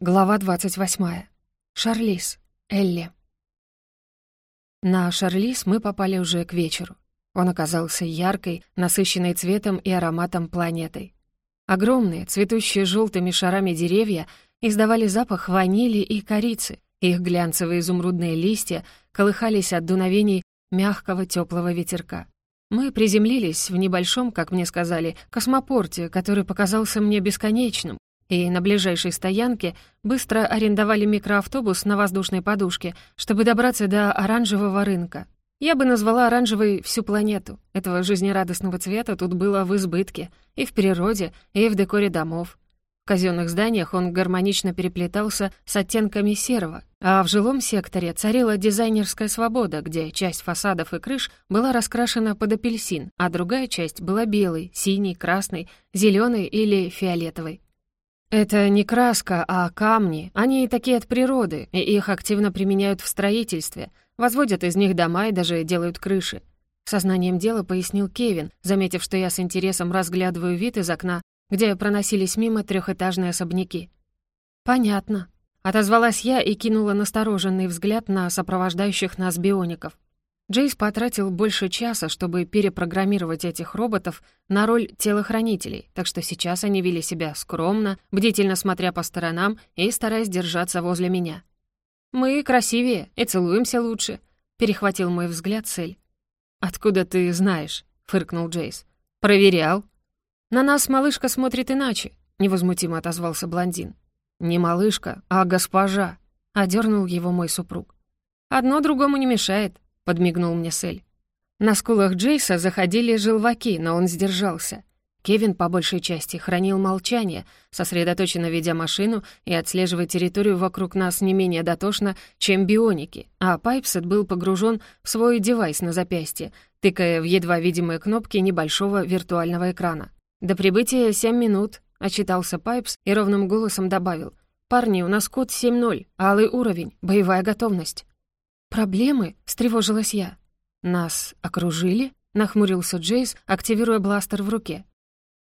Глава 28. Шарлиз. Элли. На Шарлиз мы попали уже к вечеру. Он оказался яркой, насыщенной цветом и ароматом планетой. Огромные, цветущие желтыми шарами деревья издавали запах ванили и корицы. Их глянцевые изумрудные листья колыхались от дуновений мягкого теплого ветерка. Мы приземлились в небольшом, как мне сказали, космопорте, который показался мне бесконечным, и на ближайшей стоянке быстро арендовали микроавтобус на воздушной подушке, чтобы добраться до оранжевого рынка. Я бы назвала оранжевой всю планету. Этого жизнерадостного цвета тут было в избытке, и в природе, и в декоре домов. В казенных зданиях он гармонично переплетался с оттенками серого, а в жилом секторе царила дизайнерская свобода, где часть фасадов и крыш была раскрашена под апельсин, а другая часть была белой, синей, красной, зеленой или фиолетовой. Это не краска, а камни. Они такие от природы, и их активно применяют в строительстве. Возводят из них дома и даже делают крыши. Сознанием дела пояснил Кевин, заметив, что я с интересом разглядываю вид из окна, где проносились мимо трехэтажные особняки. «Понятно», — отозвалась я и кинула настороженный взгляд на сопровождающих нас биоников. Джейс потратил больше часа, чтобы перепрограммировать этих роботов на роль телохранителей, так что сейчас они вели себя скромно, бдительно смотря по сторонам и стараясь держаться возле меня. «Мы красивее и целуемся лучше», — перехватил мой взгляд цель. «Откуда ты знаешь?» — фыркнул Джейс. «Проверял». «На нас малышка смотрит иначе», — невозмутимо отозвался блондин. «Не малышка, а госпожа», — одернул его мой супруг. «Одно другому не мешает», подмигнул мне Сель. На скулах Джейса заходили желваки, но он сдержался. Кевин, по большей части, хранил молчание, сосредоточенно ведя машину и отслеживая территорию вокруг нас не менее дотошно, чем бионики, а Пайпсет был погружен в свой девайс на запястье, тыкая в едва видимые кнопки небольшого виртуального экрана. «До прибытия семь минут», — отчитался Пайпс и ровным голосом добавил. «Парни, у нас код 7.0, алый уровень, боевая готовность». «Проблемы?» — встревожилась я. «Нас окружили?» — нахмурился Джейс, активируя бластер в руке.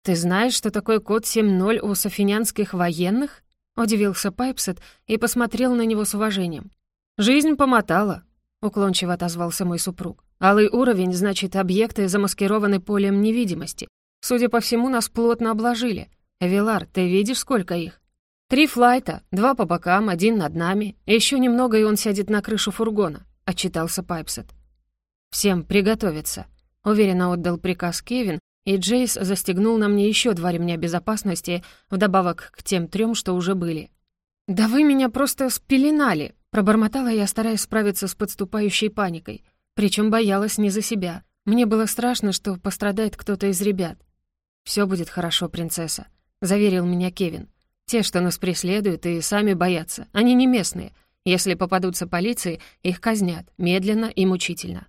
«Ты знаешь, что такое код 7.0 у софинянских военных?» — удивился Пайпсет и посмотрел на него с уважением. «Жизнь помотала», — уклончиво отозвался мой супруг. «Алый уровень, значит, объекты замаскированы полем невидимости. Судя по всему, нас плотно обложили. Эвилар, ты видишь, сколько их?» «Три флайта, два по бокам, один над нами. Еще немного, и он сядет на крышу фургона», — отчитался Пайпсет. «Всем приготовиться», — уверенно отдал приказ Кевин, и Джейс застегнул на мне еще два ремня безопасности, вдобавок к тем трем, что уже были. «Да вы меня просто спеленали!» — пробормотала я, стараясь справиться с подступающей паникой. Причем боялась не за себя. Мне было страшно, что пострадает кто-то из ребят. Все будет хорошо, принцесса», — заверил меня Кевин. Те, что нас преследуют, и сами боятся. Они не местные. Если попадутся полиции, их казнят, медленно и мучительно.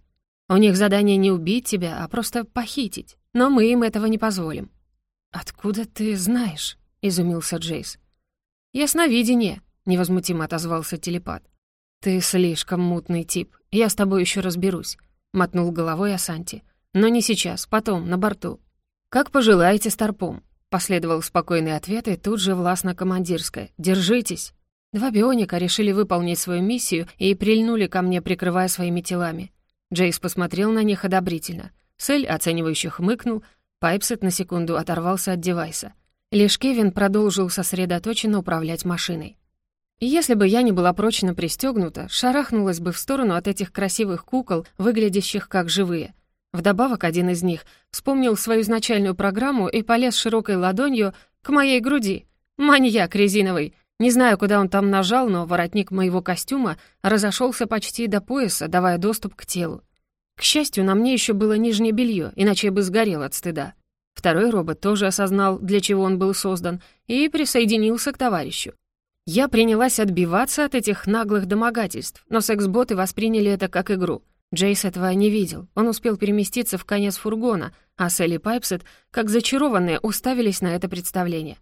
У них задание не убить тебя, а просто похитить. Но мы им этого не позволим». «Откуда ты знаешь?» — изумился Джейс. «Ясновидение», — невозмутимо отозвался телепат. «Ты слишком мутный тип. Я с тобой еще разберусь», — мотнул головой Асанти. «Но не сейчас, потом, на борту. Как пожелаете, Старпом. Последовал спокойный ответ и тут же властно-командирская. «Держитесь!» Два бионика решили выполнить свою миссию и прильнули ко мне, прикрывая своими телами. Джейс посмотрел на них одобрительно. Сель, оценивающе хмыкнул, Пайпсет на секунду оторвался от девайса. Лишь Кевин продолжил сосредоточенно управлять машиной. если бы я не была прочно пристегнута, шарахнулась бы в сторону от этих красивых кукол, выглядящих как живые. Вдобавок один из них вспомнил свою изначальную программу и полез широкой ладонью к моей груди. Маньяк резиновый. Не знаю, куда он там нажал, но воротник моего костюма разошелся почти до пояса, давая доступ к телу. К счастью, на мне еще было нижнее белье, иначе я бы сгорел от стыда. Второй робот тоже осознал, для чего он был создан, и присоединился к товарищу. Я принялась отбиваться от этих наглых домогательств, но секс-боты восприняли это как игру — Джейс этого не видел. Он успел переместиться в конец фургона, а Селли Пайпсет, как зачарованные, уставились на это представление.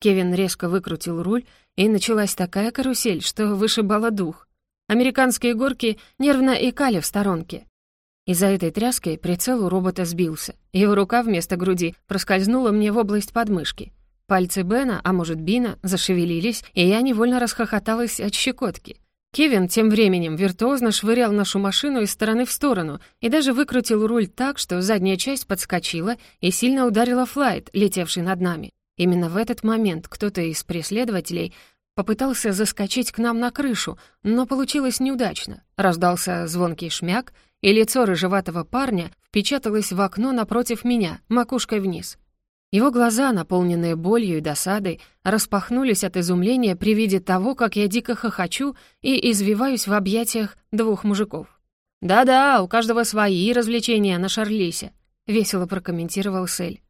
Кевин резко выкрутил руль, и началась такая карусель, что вышибала дух. Американские горки нервно икали в сторонке. Из-за этой тряски прицел у робота сбился. Его рука вместо груди проскользнула мне в область подмышки. Пальцы Бена, а может Бина, зашевелились, и я невольно расхохоталась от щекотки. Кевин тем временем виртуозно швырял нашу машину из стороны в сторону и даже выкрутил руль так, что задняя часть подскочила и сильно ударила флайт, летевший над нами. Именно в этот момент кто-то из преследователей попытался заскочить к нам на крышу, но получилось неудачно. Раздался звонкий шмяк, и лицо рыжеватого парня впечаталось в окно напротив меня, макушкой вниз. Его глаза, наполненные болью и досадой, распахнулись от изумления при виде того, как я дико хохочу и извиваюсь в объятиях двух мужиков. «Да-да, у каждого свои развлечения на Шарлисе», — весело прокомментировал Сель.